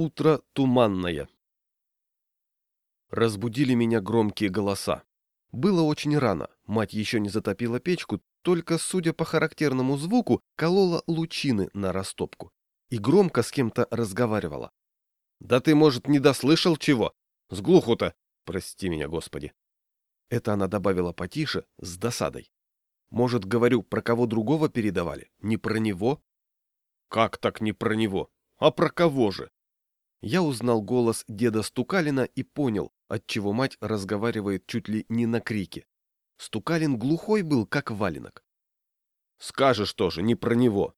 Утро туманное. Разбудили меня громкие голоса. Было очень рано, мать еще не затопила печку, только, судя по характерному звуку, колола лучины на растопку. И громко с кем-то разговаривала. «Да ты, может, не дослышал чего? С глуху-то! Прости меня, Господи!» Это она добавила потише, с досадой. «Может, говорю, про кого другого передавали? Не про него?» «Как так не про него? А про кого же?» Я узнал голос деда Стукалина и понял, отчего мать разговаривает чуть ли не на крике. Стукалин глухой был, как валенок. «Скажешь тоже, не про него.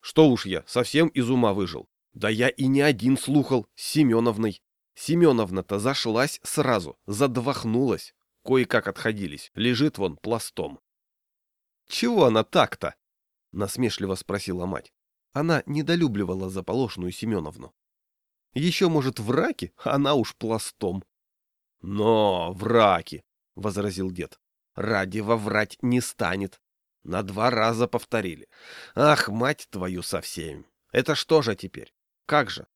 Что уж я, совсем из ума выжил. Да я и не один слухал, с Семеновной. Семеновна-то зашлась сразу, задвахнулась. Кое-как отходились, лежит вон пластом». «Чего она так-то?» — насмешливо спросила мать. Она недолюбливала заполошную Семеновну. Еще, может, в раке, она уж пластом. — Но в раке, — возразил дед, — ради воврать не станет. На два раза повторили. Ах, мать твою совсем! Это что же теперь? Как же?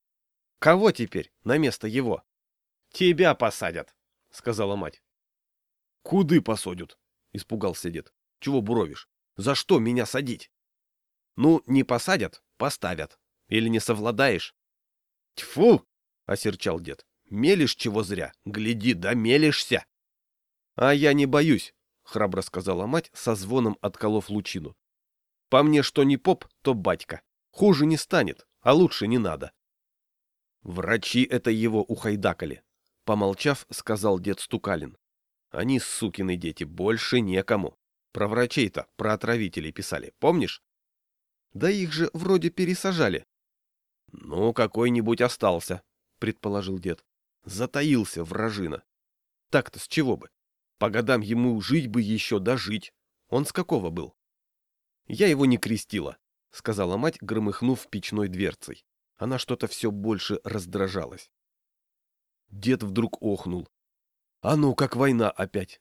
Кого теперь на место его? — Тебя посадят, — сказала мать. — Куды посадят? — испугался дед. — Чего буровишь? За что меня садить? — Ну, не посадят, поставят. Или не совладаешь, Тьфу! — осерчал дед. — Мелешь чего зря. Гляди, да мелешься. — А я не боюсь, — храбро сказала мать, со звоном отколов лучину. — По мне что не поп, то батька. Хуже не станет, а лучше не надо. Врачи это его ухайдакали. Помолчав, сказал дед Стукалин. Они, сукины дети, больше некому. Про врачей-то, про отравителей писали, помнишь? Да их же вроде пересажали, «Ну, какой-нибудь остался», — предположил дед. «Затаился вражина. Так-то с чего бы? По годам ему жить бы еще дожить. Он с какого был?» «Я его не крестила», — сказала мать, громыхнув печной дверцей. Она что-то все больше раздражалась. Дед вдруг охнул. «А ну, как война опять!»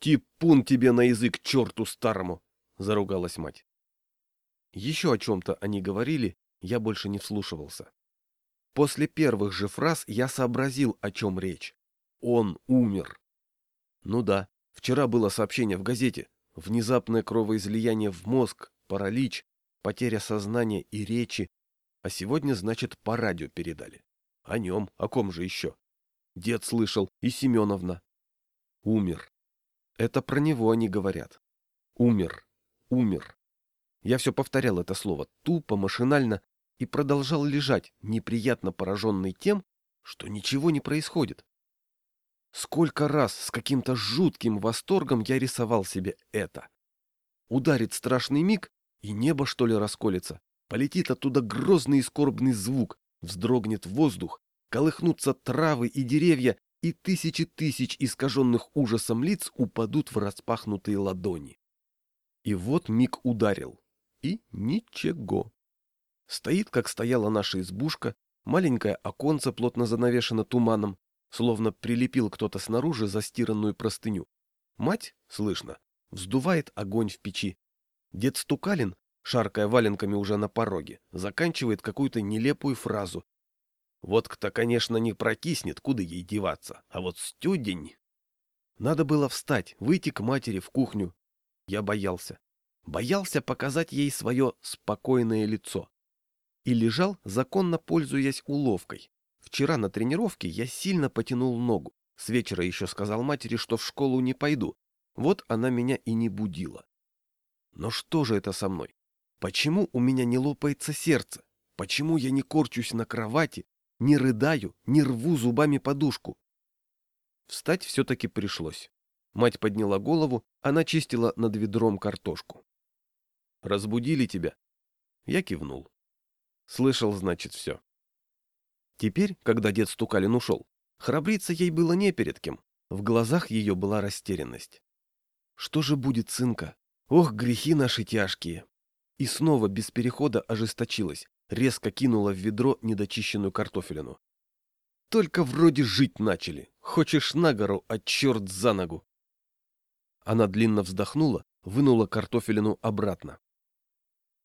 «Типун тебе на язык, черту старому!» — заругалась мать. Еще о чем-то они говорили, я больше не вслушивался. После первых же фраз я сообразил, о чем речь. Он умер. Ну да, вчера было сообщение в газете. Внезапное кровоизлияние в мозг, паралич, потеря сознания и речи. А сегодня, значит, по радио передали. О нем, о ком же еще? Дед слышал, и Семеновна. Умер. Это про него они говорят. Умер. Умер. Я все повторял это слово, тупо, машинально, и продолжал лежать, неприятно пораженный тем, что ничего не происходит. Сколько раз с каким-то жутким восторгом я рисовал себе это. Ударит страшный миг, и небо, что ли, расколется. Полетит оттуда грозный и скорбный звук, вздрогнет воздух, колыхнутся травы и деревья, и тысячи тысяч искаженных ужасом лиц упадут в распахнутые ладони. И вот миг ударил. И ничего. Стоит, как стояла наша избушка, маленькое оконце плотно занавешено туманом, словно прилепил кто-то снаружи застиранную простыню. Мать, слышно, вздувает огонь в печи. Дед Стукалин, шаркая валенками уже на пороге, заканчивает какую-то нелепую фразу. Вот-то, конечно, не прокиснет, куда ей деваться, а вот стюдень... Надо было встать, выйти к матери в кухню. Я боялся. Боялся показать ей свое спокойное лицо и лежал, законно пользуясь уловкой. Вчера на тренировке я сильно потянул ногу. С вечера еще сказал матери, что в школу не пойду. Вот она меня и не будила. Но что же это со мной? Почему у меня не лопается сердце? Почему я не корчусь на кровати, не рыдаю, не рву зубами подушку? Встать все-таки пришлось. Мать подняла голову, она чистила над ведром картошку. «Разбудили тебя?» Я кивнул. Слышал, значит, все. Теперь, когда дед Стукалин ушел, храбриться ей было не перед кем. В глазах ее была растерянность. Что же будет, сынка? Ох, грехи наши тяжкие! И снова без перехода ожесточилась, резко кинула в ведро недочищенную картофелину. Только вроде жить начали. Хочешь на гору, а черт за ногу. Она длинно вздохнула, вынула картофелину обратно.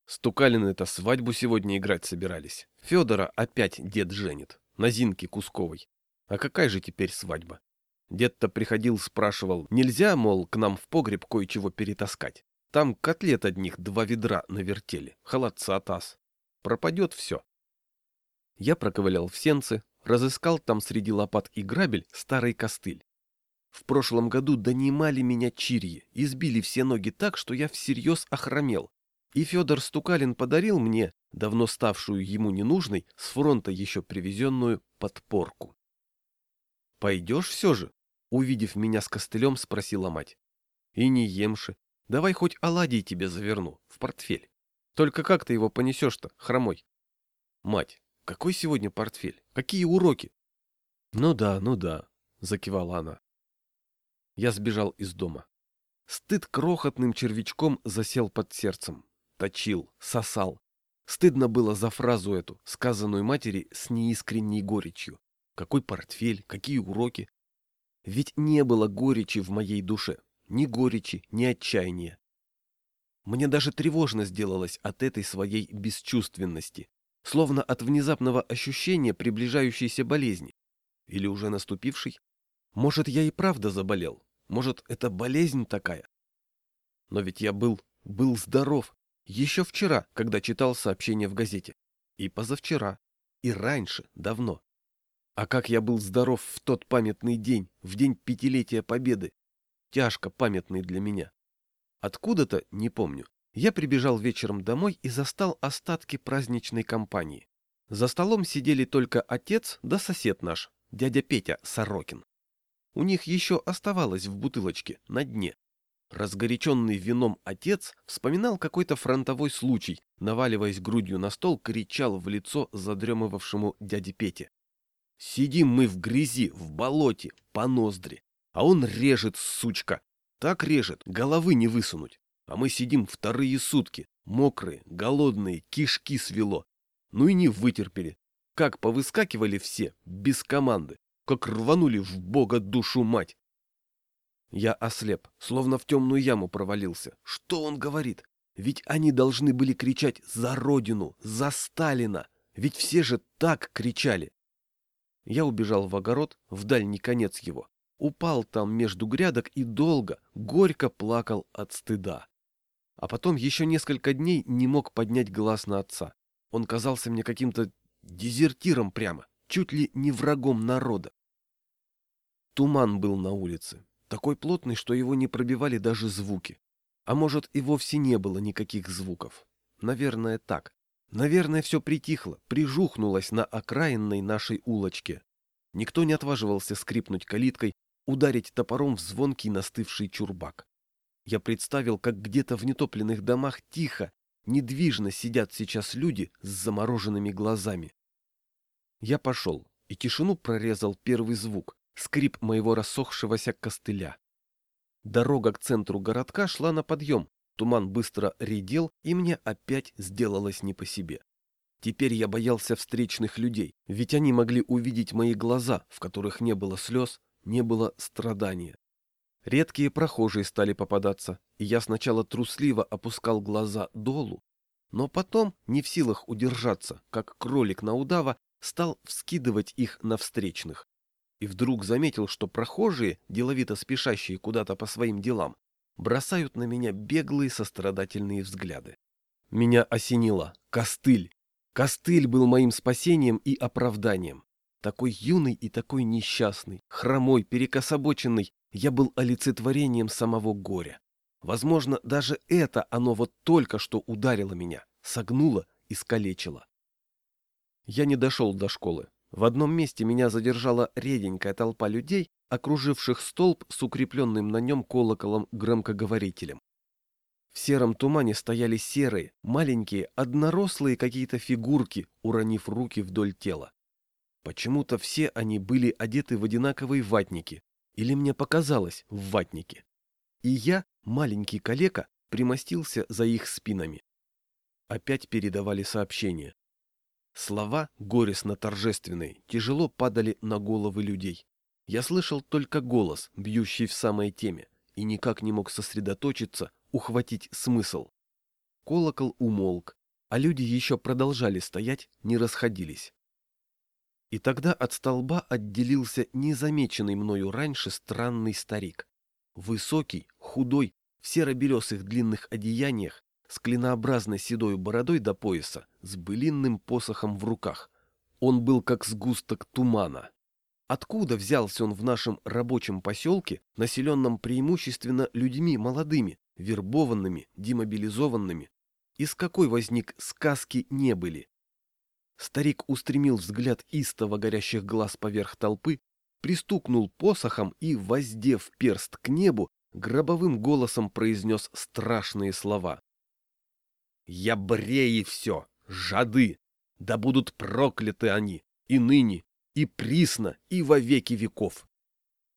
Стукалины-то свадьбу сегодня играть собирались. Федора опять дед женит. На Зинке Кусковой. А какая же теперь свадьба? Дед-то приходил, спрашивал, нельзя, мол, к нам в погреб кое-чего перетаскать. Там котлет одних два ведра навертели, холодца таз. Пропадет все. Я проковылял в сенцы, разыскал там среди лопат и грабель старый костыль. В прошлом году донимали меня чирьи, избили все ноги так, что я всерьез охромел. И Федор Стукалин подарил мне, давно ставшую ему ненужной, с фронта еще привезенную подпорку. «Пойдешь все же?» — увидев меня с костылем, спросила мать. «И не емши. Давай хоть оладий тебе заверну, в портфель. Только как ты его понесешь-то, хромой?» «Мать, какой сегодня портфель? Какие уроки?» «Ну да, ну да», — закивала она. Я сбежал из дома. Стыд крохотным червячком засел под сердцем. Точил, сосал. Стыдно было за фразу эту, сказанную матери с неискренней горечью. Какой портфель, какие уроки. Ведь не было горечи в моей душе. Ни горечи, ни отчаяния. Мне даже тревожно сделалось от этой своей бесчувственности, словно от внезапного ощущения приближающейся болезни. Или уже наступившей. Может, я и правда заболел. Может, это болезнь такая? Но ведь я был, был здоров. Еще вчера, когда читал сообщение в газете. И позавчера. И раньше, давно. А как я был здоров в тот памятный день, в день пятилетия Победы. Тяжко памятный для меня. Откуда-то, не помню, я прибежал вечером домой и застал остатки праздничной компании. За столом сидели только отец да сосед наш, дядя Петя Сорокин. У них еще оставалось в бутылочке, на дне. Разгоряченный вином отец вспоминал какой-то фронтовой случай, наваливаясь грудью на стол, кричал в лицо задремывавшему дяде Пете. «Сидим мы в грязи, в болоте, по ноздри, а он режет, сучка, так режет, головы не высунуть. А мы сидим вторые сутки, мокрые, голодные, кишки свело. Ну и не вытерпели. Как повыскакивали все, без команды как рванули в бога душу мать. Я ослеп, словно в темную яму провалился. Что он говорит? Ведь они должны были кричать «За Родину! За Сталина!» Ведь все же так кричали. Я убежал в огород, в дальний конец его. Упал там между грядок и долго, горько плакал от стыда. А потом еще несколько дней не мог поднять глаз на отца. Он казался мне каким-то дезертиром прямо, чуть ли не врагом народа. Туман был на улице, такой плотный, что его не пробивали даже звуки. А может, и вовсе не было никаких звуков. Наверное, так. Наверное, все притихло, прижухнулось на окраинной нашей улочке. Никто не отваживался скрипнуть калиткой, ударить топором в звонкий настывший чурбак. Я представил, как где-то в нетопленных домах тихо, недвижно сидят сейчас люди с замороженными глазами. Я пошел, и тишину прорезал первый звук, скрип моего рассохшегося костыля. Дорога к центру городка шла на подъем, туман быстро редел, и мне опять сделалось не по себе. Теперь я боялся встречных людей, ведь они могли увидеть мои глаза, в которых не было слез, не было страдания. Редкие прохожие стали попадаться, и я сначала трусливо опускал глаза долу, но потом, не в силах удержаться, как кролик на удава, стал вскидывать их на встречных и вдруг заметил, что прохожие, деловито спешащие куда-то по своим делам, бросают на меня беглые сострадательные взгляды. Меня осенило. Костыль. Костыль был моим спасением и оправданием. Такой юный и такой несчастный, хромой, перекособоченный, я был олицетворением самого горя. Возможно, даже это оно вот только что ударило меня, согнуло и скалечило. Я не дошел до школы. В одном месте меня задержала реденькая толпа людей, окруживших столб с укрепленным на нем колоколом-громкоговорителем. В сером тумане стояли серые, маленькие, однорослые какие-то фигурки, уронив руки вдоль тела. Почему-то все они были одеты в одинаковые ватники, или мне показалось, в ватники. И я, маленький калека, примостился за их спинами. Опять передавали сообщения. Слова, горестно-торжественные, тяжело падали на головы людей. Я слышал только голос, бьющий в самой теме, и никак не мог сосредоточиться, ухватить смысл. Колокол умолк, а люди еще продолжали стоять, не расходились. И тогда от столба отделился незамеченный мною раньше странный старик. Высокий, худой, в серо-белесых длинных одеяниях, с клинообразной седой бородой до пояса, с былинным посохом в руках. Он был как сгусток тумана. Откуда взялся он в нашем рабочем поселке, населенном преимущественно людьми молодыми, вербованными, демобилизованными? Из какой возник сказки не были? Старик устремил взгляд истово горящих глаз поверх толпы, пристукнул посохом и, воздев перст к небу, гробовым голосом произнес страшные слова. «Я бреи все, жады! Да будут прокляты они, и ныне, и присно, и во веки веков!»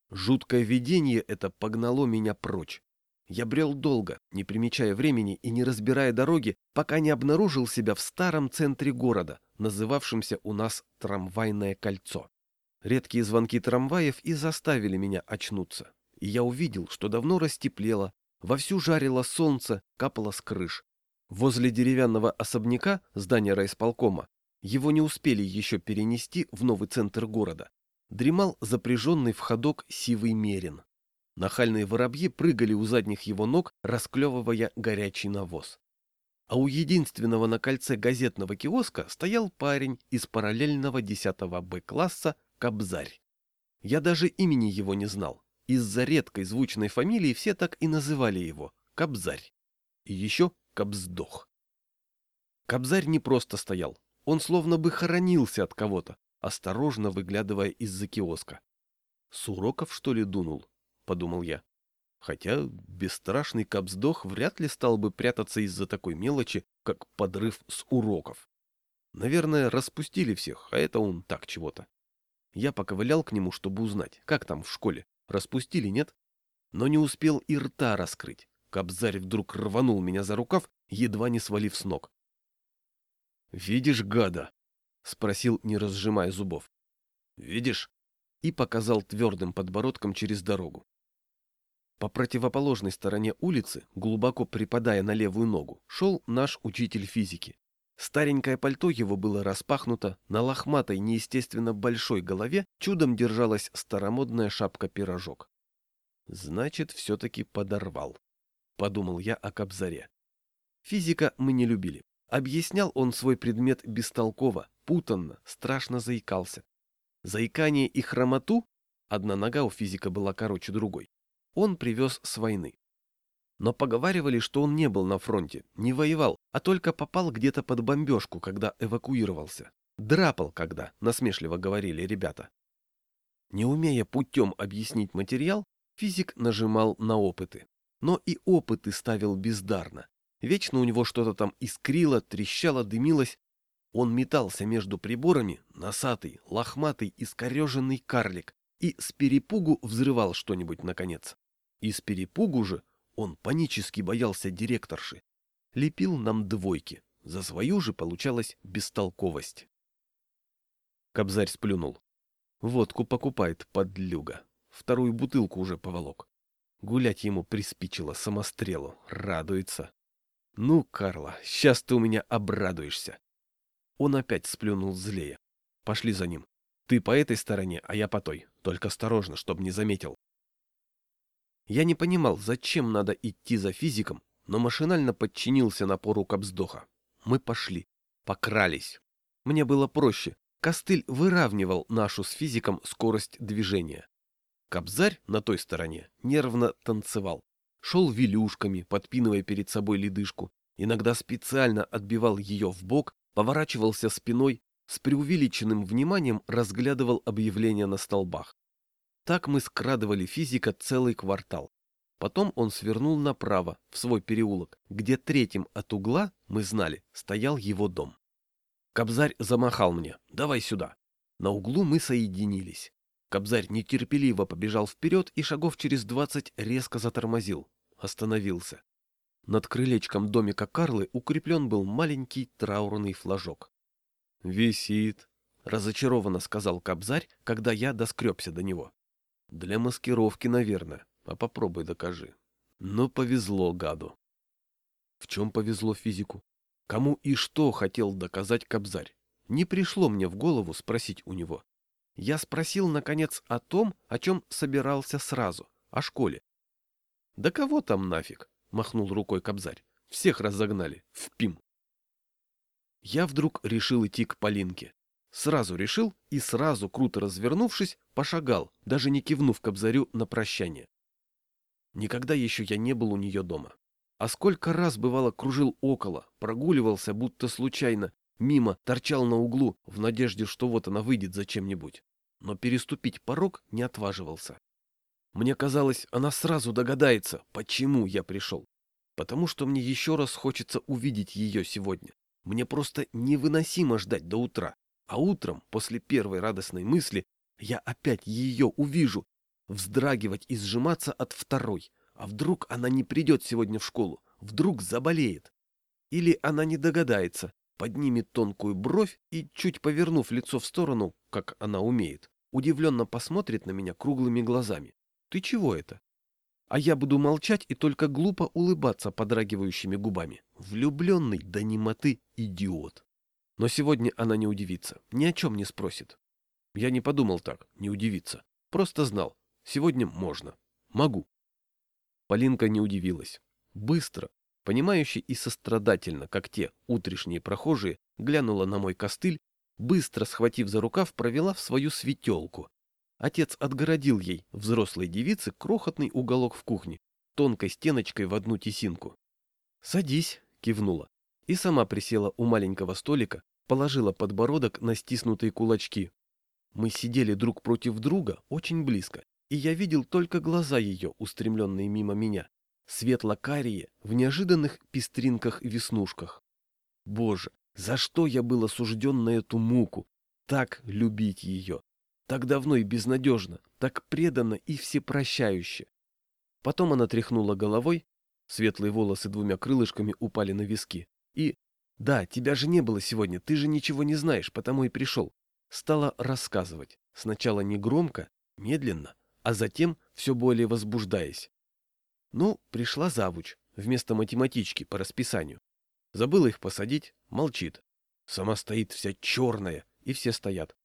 Жуткое видение это погнало меня прочь. Я брел долго, не примечая времени и не разбирая дороги, пока не обнаружил себя в старом центре города, называвшемся у нас Трамвайное кольцо. Редкие звонки трамваев и заставили меня очнуться. И я увидел, что давно растеплело, вовсю жарило солнце, капало с крыш. Возле деревянного особняка, здания райисполкома, его не успели еще перенести в новый центр города, дремал запряженный в ходок сивый мерин. Нахальные воробьи прыгали у задних его ног, расклевывая горячий навоз. А у единственного на кольце газетного киоска стоял парень из параллельного 10 Б-класса Кобзарь. Я даже имени его не знал. Из-за редкой звучной фамилии все так и называли его – Кобзарь. И еще Кобздох. Кобзарь не просто стоял, он словно бы хоронился от кого-то, осторожно выглядывая из-за киоска. С уроков, что ли, дунул? подумал я. Хотя бесстрашный капсдох вряд ли стал бы прятаться из-за такой мелочи, как подрыв с уроков. Наверное, распустили всех, а это он так чего-то. Я поковылял к нему, чтобы узнать, как там в школе, распустили, нет? Но не успел и рта раскрыть. Кобзарь вдруг рванул меня за рукав, едва не свалив с ног. «Видишь, гада?» — спросил, не разжимая зубов. «Видишь?» — и показал твердым подбородком через дорогу. По противоположной стороне улицы, глубоко припадая на левую ногу, шел наш учитель физики. Старенькое пальто его было распахнуто, на лохматой, неестественно большой голове чудом держалась старомодная шапка-пирожок. Значит, все-таки подорвал, — подумал я о Кобзаре. Физика мы не любили. Объяснял он свой предмет бестолково, путанно, страшно заикался. Заикание и хромоту, одна нога у физика была короче другой, он привез с войны. Но поговаривали, что он не был на фронте, не воевал, а только попал где-то под бомбежку, когда эвакуировался. Драпал когда, насмешливо говорили ребята. Не умея путем объяснить материал, физик нажимал на опыты. Но и опыты ставил бездарно. Вечно у него что-то там искрило, трещало, дымилось. Он метался между приборами, носатый, лохматый, искореженный карлик, и с перепугу взрывал что-нибудь наконец. Из перепугу же он панически боялся директорши. Лепил нам двойки, за свою же получалась бестолковость. Кобзарь сплюнул. Водку покупает подлюга. Вторую бутылку уже поволок. Гулять ему приспичило самострелу, радуется. Ну, Карла, сейчас ты у меня обрадуешься. Он опять сплюнул злее. Пошли за ним. Ты по этой стороне, а я по той. Только осторожно, чтоб не заметил. Я не понимал, зачем надо идти за физиком, но машинально подчинился напору Кобздоха. Мы пошли, покрались. Мне было проще. Костыль выравнивал нашу с физиком скорость движения. Кобзарь на той стороне нервно танцевал. Шел велюшками, подпинывая перед собой ледышку. Иногда специально отбивал ее в бок, поворачивался спиной, с преувеличенным вниманием разглядывал объявления на столбах. Так мы скрадывали физика целый квартал. Потом он свернул направо, в свой переулок, где третьим от угла, мы знали, стоял его дом. Кобзарь замахал мне «давай сюда». На углу мы соединились. Кобзарь нетерпеливо побежал вперед и шагов через двадцать резко затормозил. Остановился. Над крылечком домика Карлы укреплен был маленький траурный флажок. «Висит», — разочарованно сказал Кобзарь, когда я доскребся до него. Для маскировки, наверное. А попробуй докажи. Но повезло гаду. В чем повезло физику? Кому и что хотел доказать Кобзарь? Не пришло мне в голову спросить у него. Я спросил, наконец, о том, о чем собирался сразу, о школе. «Да кого там нафиг?» — махнул рукой Кобзарь. «Всех разогнали. В ПИМ». Я вдруг решил идти к Полинке. Сразу решил и сразу, круто развернувшись, пошагал, даже не кивнув Кобзарю на прощание. Никогда еще я не был у нее дома. А сколько раз, бывало, кружил около, прогуливался, будто случайно, мимо, торчал на углу, в надежде, что вот она выйдет за чем-нибудь. Но переступить порог не отваживался. Мне казалось, она сразу догадается, почему я пришел. Потому что мне еще раз хочется увидеть ее сегодня. Мне просто невыносимо ждать до утра. А утром, после первой радостной мысли, я опять ее увижу, вздрагивать и сжиматься от второй. А вдруг она не придет сегодня в школу? Вдруг заболеет? Или она не догадается, поднимет тонкую бровь и, чуть повернув лицо в сторону, как она умеет, удивленно посмотрит на меня круглыми глазами. Ты чего это? А я буду молчать и только глупо улыбаться подрагивающими губами. Влюбленный до немоты идиот. Но сегодня она не удивится, ни о чем не спросит. Я не подумал так, не удивиться. Просто знал, сегодня можно, могу. Полинка не удивилась. Быстро, понимающе и сострадательно, как те утрешние прохожие, глянула на мой костыль, быстро схватив за рукав, провела в свою светелку. Отец отгородил ей, взрослой девице, крохотный уголок в кухне, тонкой стеночкой в одну тесинку. «Садись», — кивнула, и сама присела у маленького столика, положила подбородок на стиснутые кулачки. Мы сидели друг против друга очень близко, и я видел только глаза ее, устремленные мимо меня, светло-карие, в неожиданных пестринках-веснушках. Боже, за что я был осужден на эту муку? Так любить ее. Так давно и безнадежно, так преданно и всепрощающе. Потом она тряхнула головой, светлые волосы двумя крылышками упали на виски, и «Да, тебя же не было сегодня, ты же ничего не знаешь, потому и пришел». Стала рассказывать, сначала не громко, медленно, а затем все более возбуждаясь. Ну, пришла завуч, вместо математички по расписанию. Забыла их посадить, молчит. Сама стоит вся черная, и все стоят.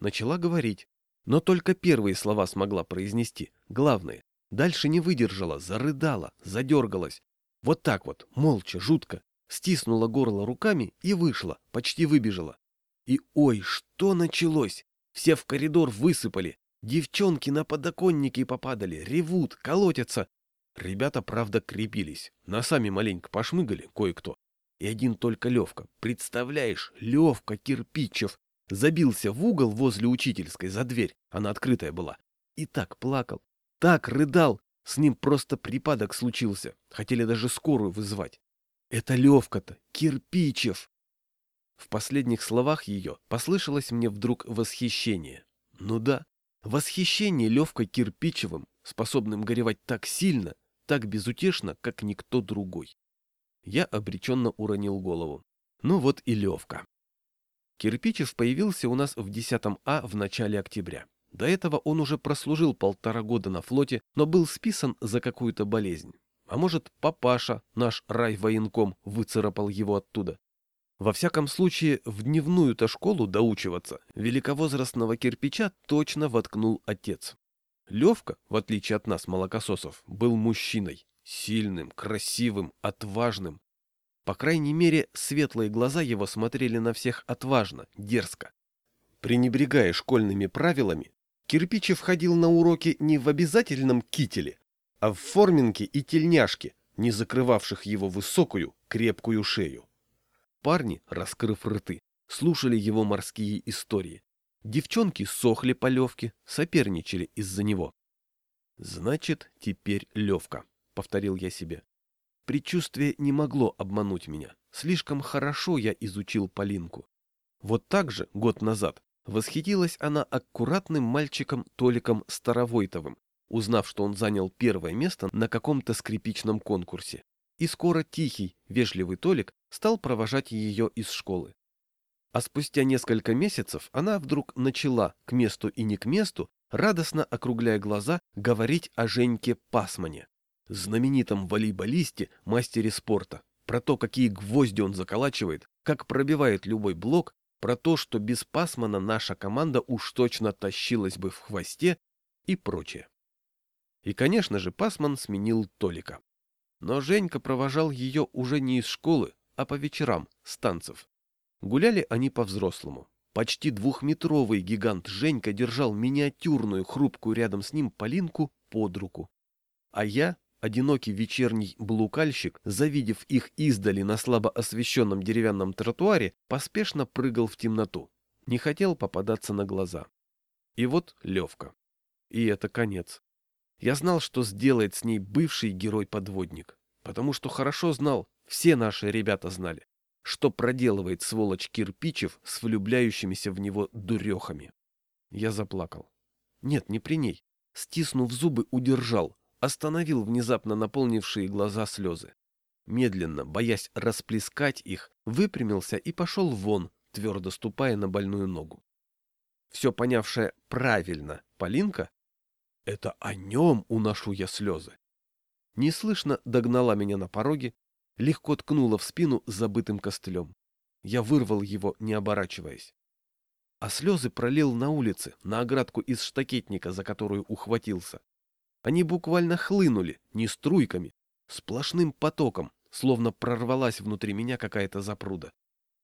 Начала говорить, но только первые слова смогла произнести, главное. Дальше не выдержала, зарыдала, задергалась. Вот так вот, молча, жутко, стиснула горло руками и вышла, почти выбежала. И ой, что началось! Все в коридор высыпали. Девчонки на подоконники попадали, ревут, колотятся. Ребята, правда, крепились. Носами маленько пошмыгали кое-кто. И один только Левка. Представляешь, Левка Кирпичев забился в угол возле учительской за дверь, она открытая была, и так плакал, так рыдал, с ним просто припадок случился, хотели даже скорую вызвать. Это Левка-то, Кирпичев. В последних словах ее послышалось мне вдруг восхищение. Ну да, восхищение Левкой Кирпичевым, способным горевать так сильно, так безутешно, как никто другой. Я обреченно уронил голову. Ну вот и Левка. Кирпичев появился у нас в 10 А в начале октября. До этого он уже прослужил полтора года на флоте, но был списан за какую-то болезнь. А может, папаша, наш райвоенком, выцарапал его оттуда. Во всяком случае, в дневную-то школу доучиваться великовозрастного кирпича точно воткнул отец. Левка, в отличие от нас, молокососов, был мужчиной. Сильным, красивым, отважным. По крайней мере, светлые глаза его смотрели на всех отважно, дерзко. Пренебрегая школьными правилами, Кирпичев ходил на уроки не в обязательном кителе, а в форминке и тельняшке, не закрывавших его высокую, крепкую шею. Парни, раскрыв рты, слушали его морские истории. Девчонки сохли по Левке, соперничали из-за него. «Значит, теперь Левка», — повторил я себе. Предчувствие не могло обмануть меня. Слишком хорошо я изучил Полинку. Вот так же, год назад, восхитилась она аккуратным мальчиком Толиком Старовойтовым, узнав, что он занял первое место на каком-то скрипичном конкурсе. И скоро тихий, вежливый Толик стал провожать ее из школы. А спустя несколько месяцев она вдруг начала, к месту и не к месту, радостно округляя глаза, говорить о Женьке Пасмане, знаменитом волейболисте, мастере спорта, про то, какие гвозди он заколачивает, как пробивает любой блок, про то, что без Пасмана наша команда уж точно тащилась бы в хвосте и прочее. И, конечно же, Пасман сменил Толика. Но Женька провожал ее уже не из школы, а по вечерам, с танцев. Гуляли они по-взрослому. Почти двухметровый гигант Женька держал миниатюрную, хрупкую рядом с ним Полинку под руку. А я, одинокий вечерний блукальщик, завидев их издали на слабо освещенном деревянном тротуаре, поспешно прыгал в темноту. Не хотел попадаться на глаза. И вот Левка. И это конец. Я знал, что сделает с ней бывший герой-подводник. Потому что хорошо знал, все наши ребята знали что проделывает сволочь Кирпичев с влюбляющимися в него дурехами. Я заплакал. Нет, не при ней. Стиснув зубы, удержал, остановил внезапно наполнившие глаза слезы. Медленно, боясь расплескать их, выпрямился и пошел вон, твердо ступая на больную ногу. Все понявшая правильно Полинка, это о нем уношу я слезы. Неслышно догнала меня на пороге, легко ткнула в спину забытым костылем. Я вырвал его, не оборачиваясь. А слезы пролил на улице, на оградку из штакетника, за которую ухватился. Они буквально хлынули, не струйками, сплошным потоком, словно прорвалась внутри меня какая-то запруда.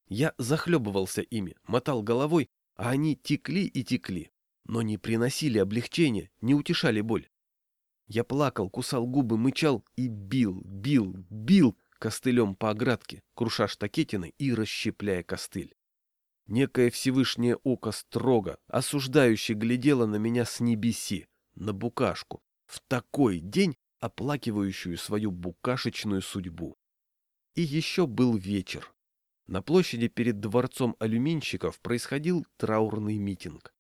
Я захлебывался ими, мотал головой, а они текли и текли, но не приносили облегчения, не утешали боль. Я плакал, кусал губы, мычал и бил, бил, бил, костылем по оградке, круша штакетины и расщепляя костыль. Некое Всевышнее око строго, осуждающе глядело на меня с небеси, на букашку, в такой день оплакивающую свою букашечную судьбу. И еще был вечер. На площади перед дворцом алюминщиков происходил траурный митинг.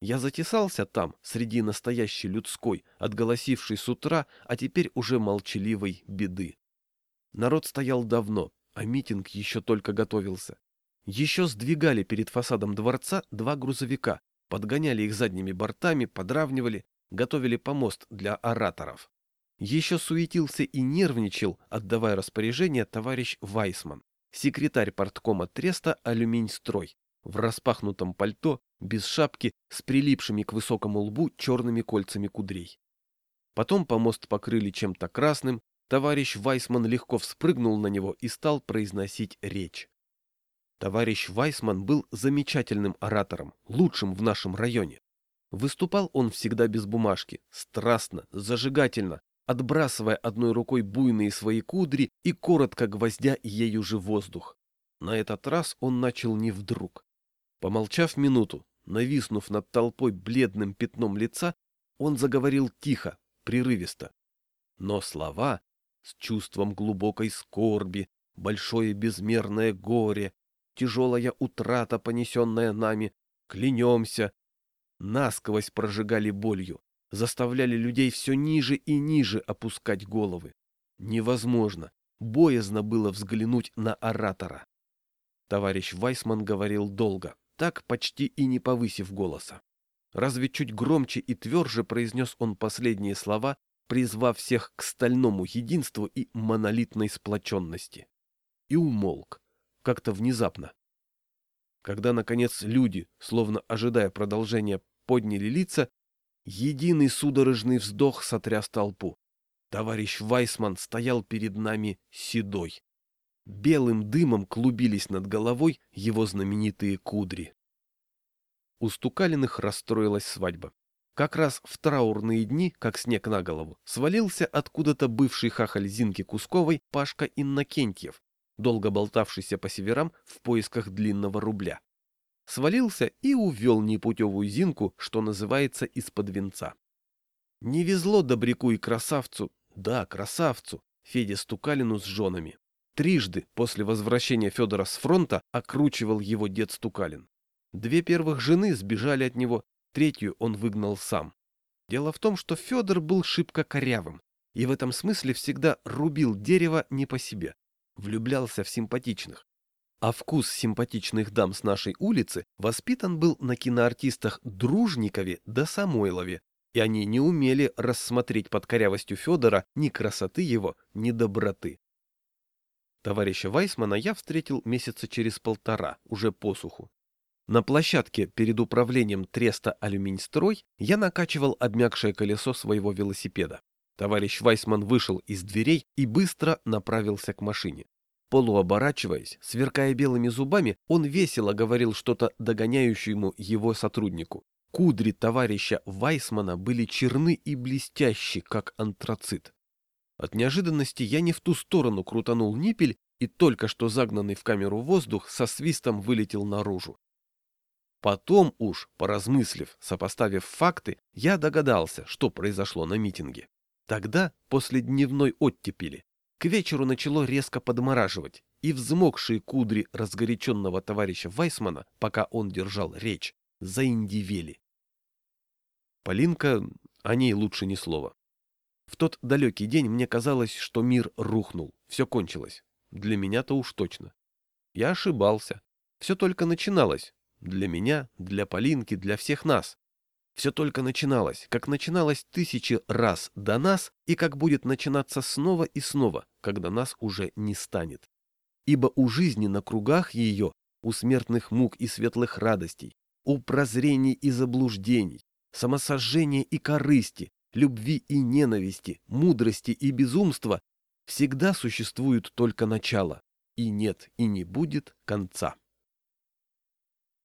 Я затесался там, среди настоящей людской, отголосившей с утра, а теперь уже молчаливой беды. Народ стоял давно, а митинг еще только готовился. Еще сдвигали перед фасадом дворца два грузовика, подгоняли их задними бортами, подравнивали, готовили помост для ораторов. Еще суетился и нервничал, отдавая распоряжение товарищ Вайсман, секретарь порткома Треста «Алюминьстрой», в распахнутом пальто, без шапки, с прилипшими к высокому лбу черными кольцами кудрей. Потом помост покрыли чем-то красным, Товарищ Вайсман легко вспрыгнул на него и стал произносить речь. Товарищ Вайсман был замечательным оратором, лучшим в нашем районе. Выступал он всегда без бумажки, страстно, зажигательно, отбрасывая одной рукой буйные свои кудри и коротко гвоздя ею же воздух. На этот раз он начал не вдруг. Помолчав минуту, нависнув над толпой бледным пятном лица, он заговорил тихо, прерывисто. Но слова с чувством глубокой скорби, большое безмерное горе, тяжелая утрата, понесенная нами, клянемся, насквозь прожигали болью, заставляли людей все ниже и ниже опускать головы. Невозможно, боязно было взглянуть на оратора. Товарищ Вайсман говорил долго, так почти и не повысив голоса. Разве чуть громче и тверже произнес он последние слова, призвав всех к стальному единству и монолитной сплоченности. И умолк, как-то внезапно. Когда, наконец, люди, словно ожидая продолжения, подняли лица, единый судорожный вздох сотряс толпу. Товарищ Вайсман стоял перед нами седой. Белым дымом клубились над головой его знаменитые кудри. У Стукалиных расстроилась свадьба. Как раз в траурные дни, как снег на голову, свалился откуда-то бывший хахаль Зинки Кусковой Пашка Иннокентьев, долго болтавшийся по северам в поисках длинного рубля. Свалился и увел непутевую Зинку, что называется, из-под венца. Не везло добряку и красавцу, да, красавцу, Феде Стукалину с женами. Трижды после возвращения Федора с фронта окручивал его дед Стукалин. Две первых жены сбежали от него, третью он выгнал сам. Дело в том, что Федор был шибко корявым, и в этом смысле всегда рубил дерево не по себе, влюблялся в симпатичных. А вкус симпатичных дам с нашей улицы воспитан был на киноартистах Дружникове да Самойлове, и они не умели рассмотреть под корявостью Федора ни красоты его, ни доброты. Товарища Вайсмана я встретил месяца через полтора, уже посуху. На площадке перед управлением Треста «Алюминьстрой» я накачивал обмякшее колесо своего велосипеда. Товарищ Вайсман вышел из дверей и быстро направился к машине. Полуоборачиваясь, сверкая белыми зубами, он весело говорил что-то догоняющему его сотруднику. Кудри товарища Вайсмана были черны и блестящи, как антрацит. От неожиданности я не в ту сторону крутанул ниппель, и только что загнанный в камеру воздух со свистом вылетел наружу. Потом уж, поразмыслив, сопоставив факты, я догадался, что произошло на митинге. Тогда, после дневной оттепели, к вечеру начало резко подмораживать, и взмокшие кудри разгоряченного товарища Вайсмана, пока он держал речь, заиндивели. Полинка, о ней лучше ни слова. В тот далекий день мне казалось, что мир рухнул, все кончилось. Для меня-то уж точно. Я ошибался. Все только начиналось. Для меня, для Полинки, для всех нас. Все только начиналось, как начиналось тысячи раз до нас и как будет начинаться снова и снова, когда нас уже не станет. Ибо у жизни на кругах ее, у смертных мук и светлых радостей, у прозрений и заблуждений, самосожжения и корысти, любви и ненависти, мудрости и безумства всегда существует только начало, и нет и не будет конца.